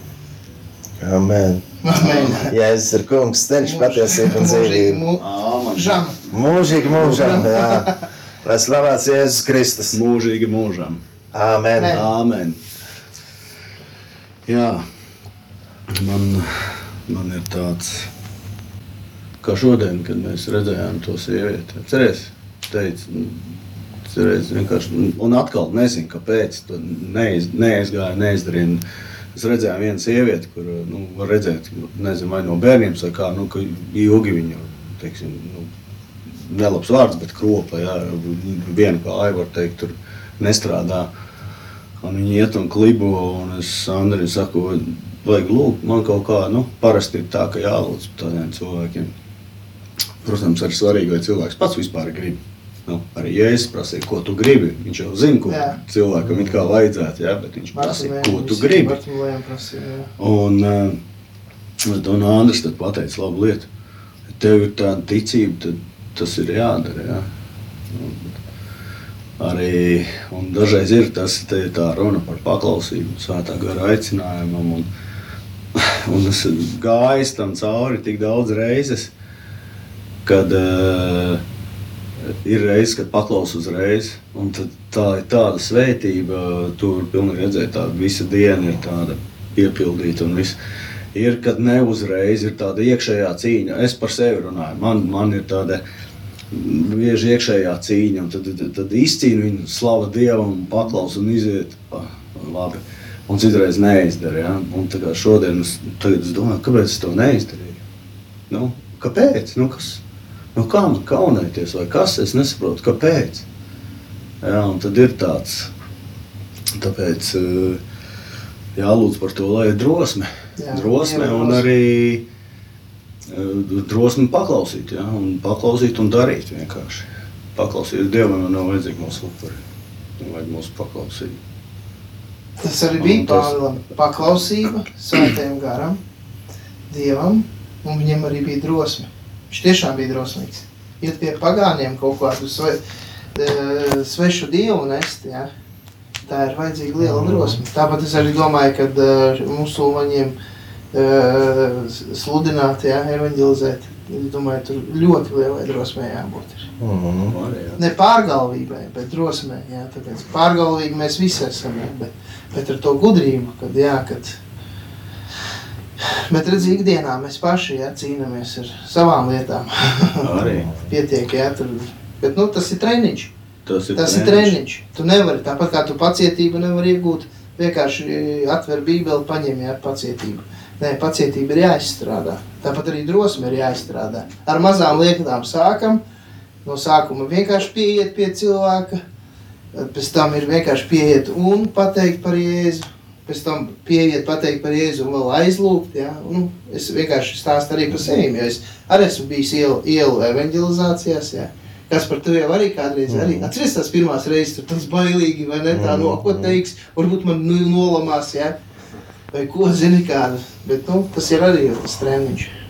Amen. Amen. Jēzus ir kungs, ceļš, patiesība un dzīvība. Mūžam. Mūžīgi mūžam, jā. Lai slavēts Jēzus Kristus. Mūžīgi mūžam. Amen. Amen. Amen. Jā, man, man ir tāds, kā šodien, kad mēs redzējām to sievieti. Cerēs, teica, cerēs vienkārši, un atkal nezinu, kāpēc to neiz, neizgāja, neizdarīja. Es redzēju vienu sievieti, kur, nu, var redzēt, nezinu, vai no bērniem, vai kā, nu, ka ilgi viņu, teiksim, nu, nelabs vārds, bet kropa, jā, viena, kā Aivar teikt, tur nestrādā. Un viņi iet un klibo, un es Andriņu saku, vajag lūgt, man kaut kā, nu, parasti ir tā, ka jālūdz tādiem cilvēkiem. Protams, arī svarīgi, vai cilvēks pats vispār grib. Nu, arī Jēzus prasīja, ko tu gribi. Viņš jau zina, ko Jā. cilvēkam it kā vajadzētu, jā, bet viņš prasīja, ko tu gribi. Un uh, Dona Andris tad pateica labu lietu. Ja tev ir tāda ticība, tad tas ir jādara. Jā. Un Arī un dažreiz ir tas ir tā runa par paklausību, svētā gara aicinājumam. Un, un es gāju tam cauri tik daudz reizes, kad uh, ir reizes, kad paklausu uzreiz. Tā ir tāda svētība, tur pilnīgi redzēt, tā visa diena ir tāda piepildīta un viss. Ir, kad ne uzreiz ir tāda iekšējā cīņa. Es par sevi runāju. Man, man ir tāda bieži iekšējā cīņa, un tad, tad, tad izcīna viņu, slava Dievam, paklaus un iziet. Ah, labi. Un citreiz neizdarīju. Ja? Un tā kā šodien es, es domāju, kāpēc es to neizdarīju? Nu, kāpēc? Nu, kas, nu, kā man kaunēties vai kas? Es nesaprotu, kāpēc. Ja, un tad ir tāds, tāpēc eh, jālūdz par to, lai ir drosme. Jā, drosme Dieva un arī eh, drosme paklausīt, ja? un paklausīt un darīt vienkārši. Paklausīt Dievam, nav vajadzīgi mūsu upuri. Vajag mūsu paklausīt. Tas arī bija Pāvilam. Paklausība svētajam garam, Dievam, un viņam arī bija drosme. Viņš tiešām bija drosmīgs. Iet pie pagāniem kaut kādu sve, e, svešu dievu nest, ja? tā ir vajadzīga liela drosme. Tāpat es arī domāju, ka uh, musulmaņiem uh, sludināt, ja, evanģelizēt, es domāju, tur ļoti lielai drosmei jābūt. Arī, ja. Ne pārgalvībai, bet drosmei. Jā, tāpēc pārgalvīgi mēs visi esam. Jā, bet, bet ar to gudrību, kad, jā, kad Bet redziet, ikdienā mēs paši jā, cīnāmies ar savām lietām. Arī. Pietiek, jā, tur. Bet nu, tas ir treniņš. Tas ir Tas ir treniņš. Tu nevari tāpat kā tu pacietību nevari iegūt. Vienkārši atver bībeli, paņem jā, pacietību. Nē, pacietība ir jāizstrādā. Tāpat arī drosme ir jāizstrādā. Ar mazām lietām sākam. No sākuma vienkārši pieiet pie cilvēka, pēc tam ir vienkārši pieiet un pateikt par Jēzu. Pēc tam pieiet, pateikt par Jēzu un vēl aizlūgt. Ja? Nu, es vienkārši stāstu arī par sevi, jo es arī esmu bijis ielu, ielu evanģelizācijās. Ja? Kas par jau arī kādreiz arī. Atceries tās pirmās reizes, tur tas bailīgi, vai ne tā no ko teiks, varbūt man nu, nolamās, ja? vai ko zini kādu. Bet nu, tas ir arī tas treniņš.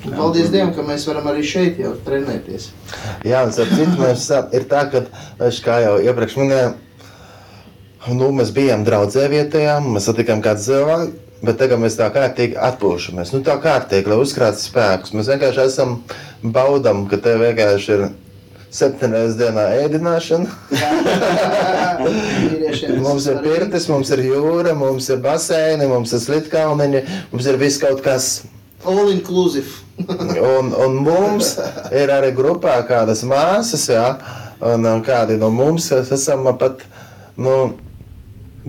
Un Paldies Dievam, ka mēs varam arī šeit jau trenēties. Jā, un citu, mēs ir tā, ka, kā jau iepriekš minēju, nu, mēs bijām draudzē vietējā, mēs satikām kādu cilvēku, bet tagad mēs tā kārtīgi atpūšamies. Nu, tā kārtīgi, lai uzkrātu spēkus. Mēs vienkārši esam baudam, ka te vienkārši ir septiņreiz dienā ēdināšana. Mums ir pirtis, mums ir jūra, mums ir baseini, mums ir slitkalniņi, mums ir viss kaut kas. All inclusive. Un, un mums ir arī grupā kādas māsas, jā, un kādi no mums es esam pat, nu,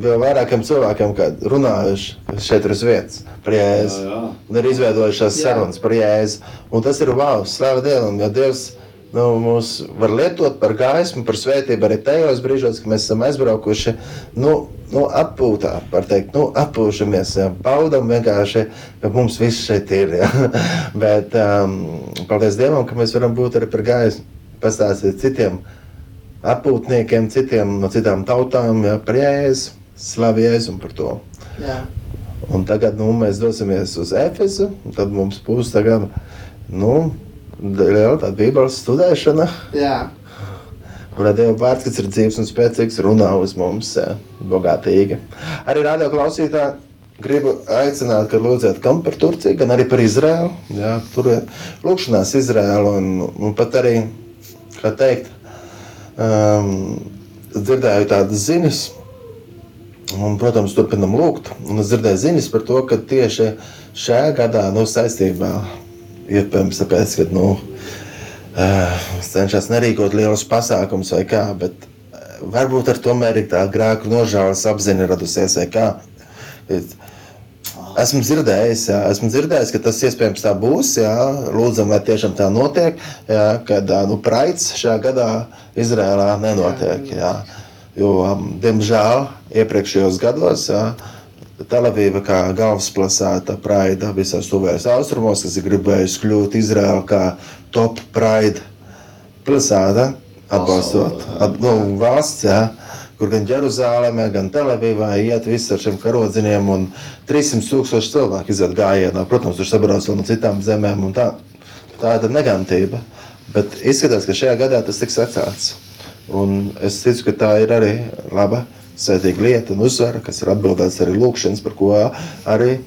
vēl vairākiem cilvēkiem kad runājuši šeit uz vietas par jēzu. Un ir izveidojušās sarunas par jēzu. Un tas ir wow, slava Dievam, jo Dievs nu, mūs var lietot par gaismu, par svētību arī tajos brīžos, kad mēs esam aizbraukuši. Nu, nu, atpūtā, var teikt, nu, atpūšamies, jā, baudam vienkārši, ka mums viss šeit ir. Jā. Bet um, paldies Dievam, ka mēs varam būt arī par gaismu, pastāstīt citiem atpūtniekiem, citiem no citām tautām jā, par jēzu, slavu jēzu un par to. Jā. Un tagad nu, mēs dosimies uz Efezu. un Tad mums būs tagad, nu, liela tāda bībeles studēšana, Jā. kurā Dieva vārds, kas ir dzīves un spēcīgs, runā uz mums jā, bagātīgi. Arī radio klausītāji. Gribu aicināt, ka lūdziet gan par Turciju, gan arī par Izraēlu. Jā, tur ir lūkšanās Izraēlu un, un pat arī, kā teikt, um, dzirdēju tādas ziņas, Un, protams, turpinam lūgt. Un es dzirdēju ziņas par to, ka tieši šajā gadā, nu, saistībā, iespējams, tāpēc, ka, nu, uh, cenšas nerīkot lielus pasākumus vai kā, bet eh, varbūt ar tomēr ir tā grēku nožēlas apziņa radusies vai kā. Es- Esmu dzirdējis, jā, esmu dzirdējis, ka tas iespējams tā būs. Jā, lūdzam, lai tiešām tā notiek. Jā, kad nu, praids šajā gadā Izrēlā nenotiek. Jā, jo, diemžēl, iepriekšējos gados jā, Telavīva kā galvaspilsēta praida visās tuvējos austrumos, kas ir gribējusi kļūt Izrēlā kā top praida pilsēta, atbalstot at, nu, valsts. Jā, kur gan Jeruzalemē, gan Telavīvā iet visi ar šiem karodziņiem, un 300 tūkstoši cilvēku iziet gājienā. Protams, tur sabrauc vēl no citām zemēm, un tā, tā ir negantība. Bet izskatās, ka šajā gadā tas tiks atcelts. Un es ticu, ka tā ir arī laba, svētīga lieta un uzvara, kas ir atbildēts arī lūkšanas, par ko arī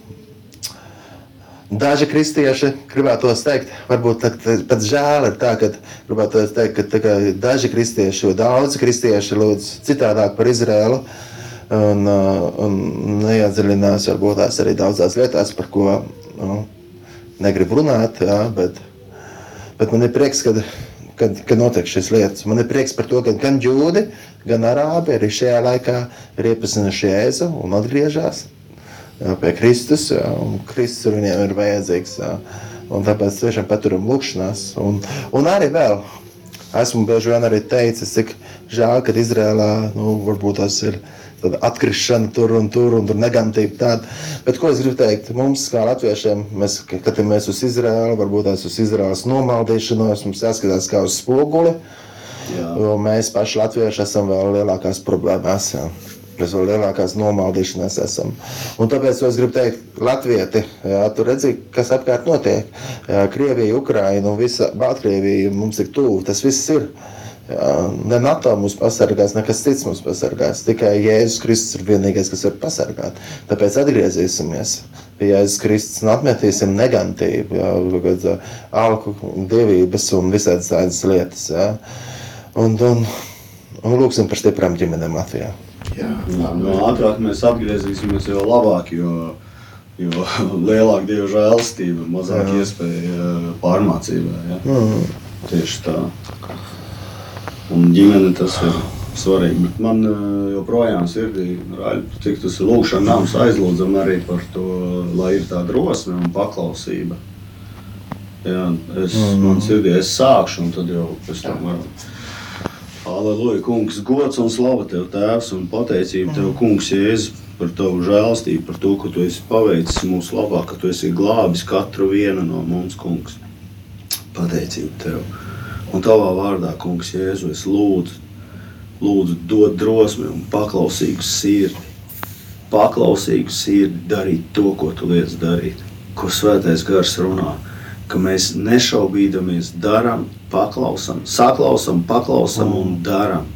Daži kristieši gribētu teikt, varbūt pat žēl ir tā, ka gribētu teikt, ka tā daži kristieši, vai daudzi kristieši lūdz citādāk par Izrēlu un, uh, un neiedziļinās varbūt tās arī daudzās lietās, par ko nu, negribu runāt. Jā, bet, bet man ir prieks, ka kad, kad notiek šīs lietas. Man ir prieks par to, ka gan jūdi, gan arābi arī šajā laikā ir iepazinuši Jēzu un atgriežas pie Kristus. Kristus viņiem ir vajadzīgs. Un tāpēc tiešām paturam lūkšanās. Un, un arī vēl. Esmu bieži vien arī teicis, cik žēl, ka Izrēlā nu, varbūt tas ir tāda atkrišana tur un tur, un tur negantība tāda. Bet ko es gribu teikt? Mums, kā latviešiem, mēs skatāmies uz Izraēlu, varbūt tās uz Izraēlas nomaldīšanos, mums jāskatās kā uz spoguli, Jā. jo mēs paši latvieši esam vēl lielākās problēmās. Jā. Mēs vēl lielākās nomaldīšanās esam. Un tāpēc es gribu teikt, Latvijai, tur redzēt, kas apkārt notiek. Jā, Krievija, Ukraina un visa Baltkrievija mums ir tuvu. Tas viss ir. Jā, ne NATO mūs pasargās, nekas cits mūs pasargās. Tikai Jēzus Kristus ir vienīgais, kas var pasargāt. Tāpēc atgriezīsimies pie Jēzus Kristus un atmetīsim negantību, ā, alku, dievības un visādas tādas lietas. Jā. Un, un, un lūksim par stiprām ģimenēm Latvijā. Jā, no ātrāk mēs atgriezīsimies, jo labāk, jo, jo lielāka dieva žēlastība, mazāk Jā. iespēja pārmācībai. Ja? Mm. Tieši tā. Un ģimene tas ir svarīgi. Bet man eh, joprojām sirdī raļ, cik tas ir lūkšana nams aizlūdzam arī par to, lai ir tā drosme un paklausība. Jā, es, mm. man sirdī es sākšu, un tad jau pēc tam varam. Aleluja, kungs, gods un slava tev, tēvs, un pateicība tev, kungs, Jēzus, par tavu žēlstību, par to, ka tu esi paveicis mūsu labā, ka tu esi glābis katru vienu no mums, kungs. Pateicība tev. Un tavā vārdā, kungs, Jēzu, es lūdzu, lūdzu dot drosmi un paklausīgu sirdi. Paklausīgu sirdi darīt to, ko tu liec darīt, ko svētais gars runā ka mēs nešaubīdamies darām, paklausām, saklausām, paklausām un darām.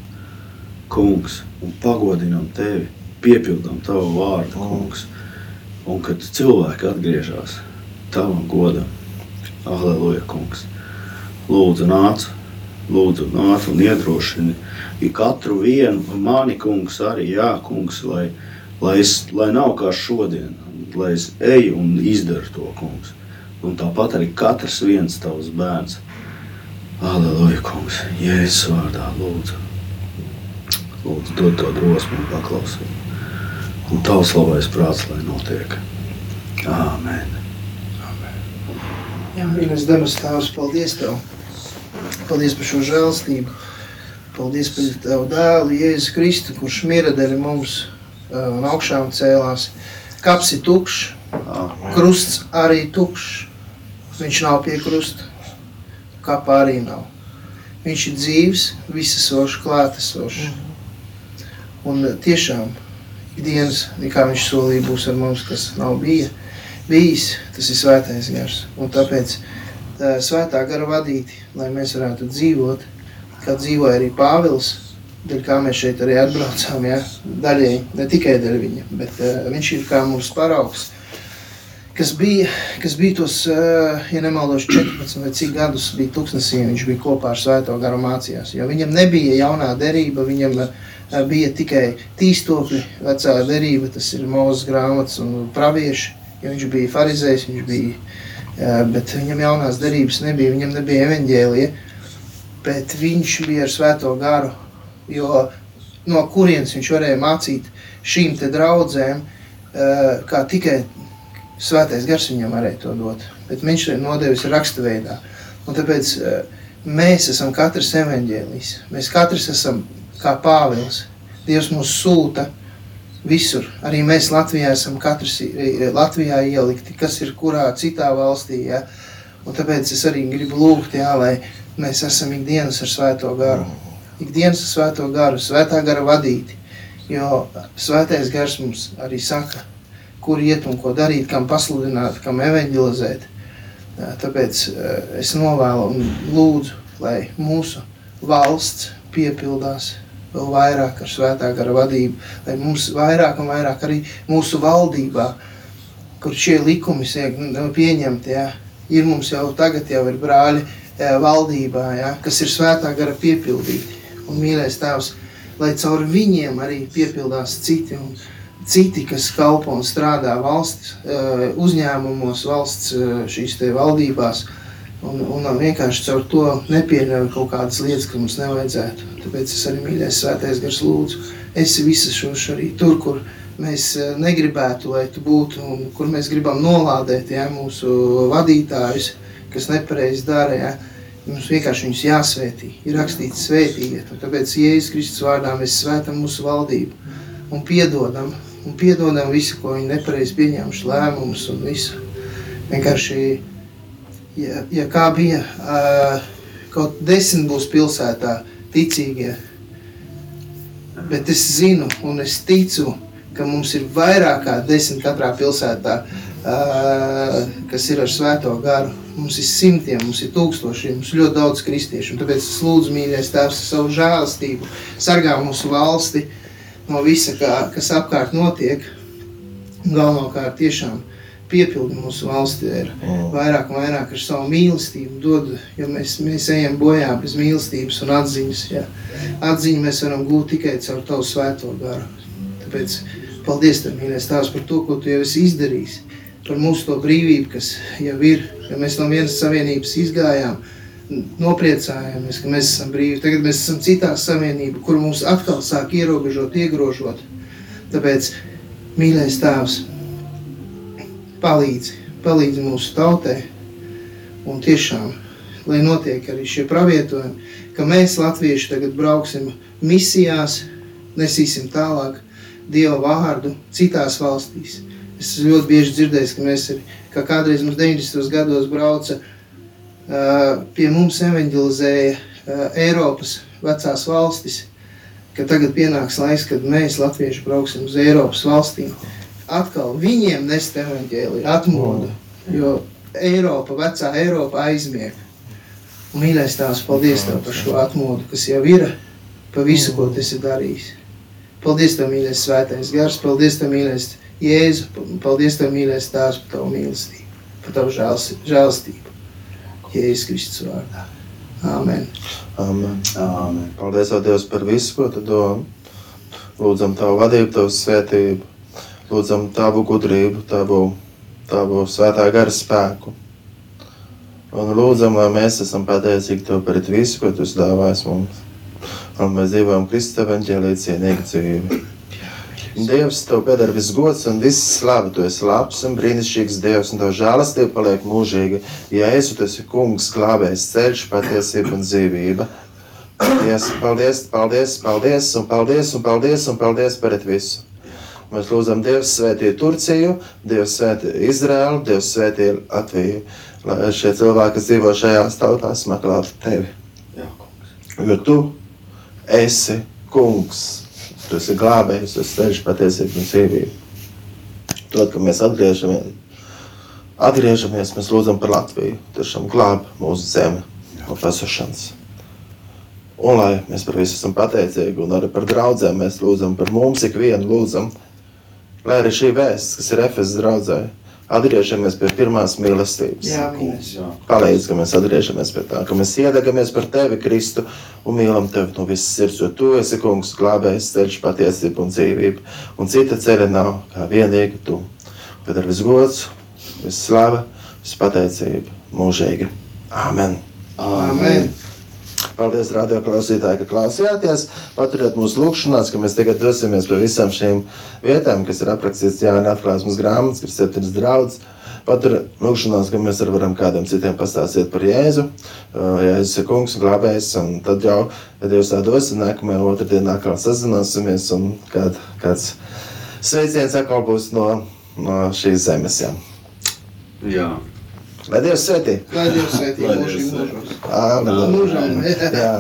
Kungs, un pagodinām tevi, piepildām tavu vārdu, kungs. Un kad cilvēki atgriežas tavam godam, aleluja, kungs. Lūdzu, nāc, lūdzu, nāc un iedrošini ja katru vienu, mani kungs arī, jā, kungs, lai, lai, es, lai nav kā šodien, lai es eju un izdaru to, kungs. Un tāpat arī katrs viens tavs bērns. Aleluja, kungs, Jēzus vārdā lūdzu. Lūdzu, dod to drosmi un paklausību. Un tavs labais prāts, lai notiek. Āmen. Jā, mīļais debes Tēvs, paldies Tev. Paldies par šo žēlstību. Paldies par Tavu dēlu, Jēzu Kristu, kurš mira dēļ mums un augšām cēlās. Kaps ir tukšs, krusts arī tukšs. Viņš nav pie krusta, kapā arī nav. Viņš ir dzīves, visasošs, klātesošs. Un uh, tiešām ikdienas, kā viņš solīja, būs ar mums, kas nav bija, bijis, tas ir svētais gars. Un tāpēc tā svētā gara vadīti, lai mēs varētu dzīvot, kā dzīvoja arī Pāvils, dēļ kā mēs šeit arī atbraucām, ja? daļēji, ne tikai dēļ viņa, bet uh, viņš ir kā mums paraugs, kas bija, kas bija tos, uh, ja nemaldos, 14 vai cik gadus bija tūkstnesī, viņš bija kopā ar svēto garu mācījās, jo viņam nebija jaunā derība, viņam uh, bija tikai tīstokļi, vecā derība, tas ir mūzes grāmatas un pravieši, ja viņš bija farizējs, viņš bija, uh, bet viņam jaunās derības nebija, viņam nebija evaņģēlija, bet viņš bija ar svēto garu, jo no kurienes viņš varēja mācīt šīm te draudzēm, kā tikai svētais gars viņam varēja to dot. Bet viņš ir nodevis raksta veidā. Un tāpēc mēs esam katrs evaņģēlijs. Mēs katrs esam kā Pāvils. Dievs mūs sūta visur. Arī mēs Latvijā esam katrs Latvijā ielikti, kas ir kurā citā valstī. Ja? Un tāpēc es arī gribu lūgt, jā, lai mēs esam ikdienas ar svēto garu. Ikdienas ar svēto garu, svētā gara vadīti. Jo svētais gars mums arī saka, kur iet un ko darīt, kam pasludināt, kam evanģelizēt. Jā, Tāpēc eh, es novēlu un lūdzu, lai mūsu valsts piepildās vēl vairāk ar svētā gara vadību, lai mums vairāk un vairāk arī mūsu valdībā, kur šie likumi tiek nu, pieņemti, jā, ir mums jau tagad jau ir brāļi jā, valdībā, jā, kas ir svētā gara piepildīti. Un mīļais tēvs, lai caur viņiem arī piepildās citi un citi, kas kalpo un strādā valsts eh, uzņēmumos, valsts eh, šīs te valdībās, Un, un vienkārši caur to nepieļauju kaut kādas lietas, kas mums nevajadzētu. Tāpēc es arī mīlēju svētais gars lūdzu. Es visu šo arī tur, kur mēs eh, negribētu, lai tu būtu, un kur mēs gribam nolādēt ja, mūsu vadītājus, kas nepareizi dara. Ja. Mums vienkārši viņus jāsvētī. Ir rakstīts, svētījiet. Tāpēc Jēzus Kristus vārdā mēs svētam mūsu valdību un piedodam. Un piedodam visu, ko viņi nepareizi pieņēmuši lēmumus un visu. Vienkārši, ja, ja kā bija, kaut desmit būs pilsētā ticīgie, bet es zinu un es ticu, ka mums ir vairāk kā desmit katrā pilsētā, kas ir ar svēto garu. Mums ir simtiem, mums ir tūkstošiem, mums ir ļoti daudz kristiešu. Tāpēc es lūdzu, mīļais Tēvs, savu žēlastību, sargā mūsu valsti no visa, kā, kas apkārt notiek. Galvenokārt tiešām piepildi mūsu valsti ar vairāk un vairāk ar savu mīlestību. Dod, jo mēs, mēs ejam bojā bez mīlestības un atziņas. Ja. Atziņu mēs varam gūt tikai caur tavu svēto garu. Tāpēc paldies tev, mīļais Tēvs, par to, ko tu jau esi izdarījis. Par mūsu to brīvību, kas jau ir, ja mēs no vienas savienības izgājām, nopriecājāmies, ka mēs esam brīvi. Tagad mēs esam citā savienībā, kur mums atkal sāk ierobežot, iegrožot. Tāpēc, mīļais Tēvs, palīdzi, palīdzi mūsu tautai. Un tiešām, lai notiek arī šie pravietojumi, ka mēs, latvieši, tagad brauksim misijās, nesīsim tālāk Dieva vārdu citās valstīs. Es ļoti bieži dzirdējis, ka mēs, ir, ka kādreiz mums 90. gados brauca pie mums evanģelizēja Eiropas vecās valstis, ka tagad pienāks laiks, kad mēs, latvieši, brauksim uz Eiropas valstīm. Atkal viņiem nest evanģēliju, atmodu, jo Eiropa, vecā Eiropa aizmieg. Un, mīļais tās, paldies tev par šo atmodu, kas jau ir pa visu, ko tu esi darījis. Paldies tev, mīļais svētais gars, paldies tev, mīļais Jēzu, paldies tev, mīļais tās par tavu mīlestību, par tavu žēls- žēlstību. Jēzus Kristus vārdā. Āmen. Amen. Āmen. Paldies, Dievs, par visu, ko Tu dod. Lūdzam Tavu vadību, Tavu svētību, lūdzam Tavu gudrību, Tavu, tavu svētā gara spēku. Un lūdzam, lai mēs esam pateicīgi Tev par visu, ko Tu esi dāvājis mums. Un mēs dzīvojam Kristus evaņģēlī cienīgu dzīvi. Dievs, Tev pieder viss gods un viss slava. Tu esi labs un brīnišķīgs Dievs, un Tev žēlastība paliek mūžīga. Jēzu, Tu esi kungs, glābējs, ceļš, patiesība un dzīvība. Paldies, paldies, paldies, paldies, un paldies, un paldies, un paldies par visu. Mēs lūdzam, Dievs, svētī Turciju, Dievs, svētī Izraēlu, Dievs, svētī Latviju. Lai šie cilvēki, kas dzīvo šajās tautās, meklētu tevi. Jo tu esi kungs, tu esi glābējs, tu esi ceļš, patiesība un dzīvība. Tad, kad mēs atgriežamies, atgriežamies mēs lūdzam par Latviju, tiešām glāb mūsu zemi no pasašanas. Un lai mēs par visu esam pateicīgi, un arī par draugiem mēs lūdzam, par mums ikvienu lūdzam, lai arī šī vēsts, kas ir Efesas draudzē, atgriežamies pie pirmās mīlestības. Jā, mīļais. Palīdz, ka mēs atgriežamies pie tā, ka mēs iedegamies par tevi, Kristu, un mīlam tevi no visas sirds, jo tu esi kungs, glābējs, ceļš, patiesība un dzīvība. Un cita ceļa nav kā vienīgi tu. Bet ar visu gods, visu slavu, visu pateicību mūžīgi. Āmen! Amen. Paldies, radio klausītāji, ka klausījāties. Paturiet mūsu lūgšanās, ka mēs tagad dosimies pie visām šīm vietām, kas ir aprakstīts Jānis atklāsmes grāmatas, kas ir septiņas draudzes. Paturiet lūgšanās, ka mēs varam kādam citiem pastāstīt par Jēzu. Uh, Jēzus ir kungs un glābējs, un tad jau, ja Dievs tā dos, nākamajā otrdienā atkal sazināsimies, un kād, kāds sveiciens atkal būs no, no šīs zemes. Jā. Jā. Lai Dievs svētī! Lai Dievs svētī Lai Dievs mūžīgi svētī. mūžos. Āmen! Mūžam. Jā.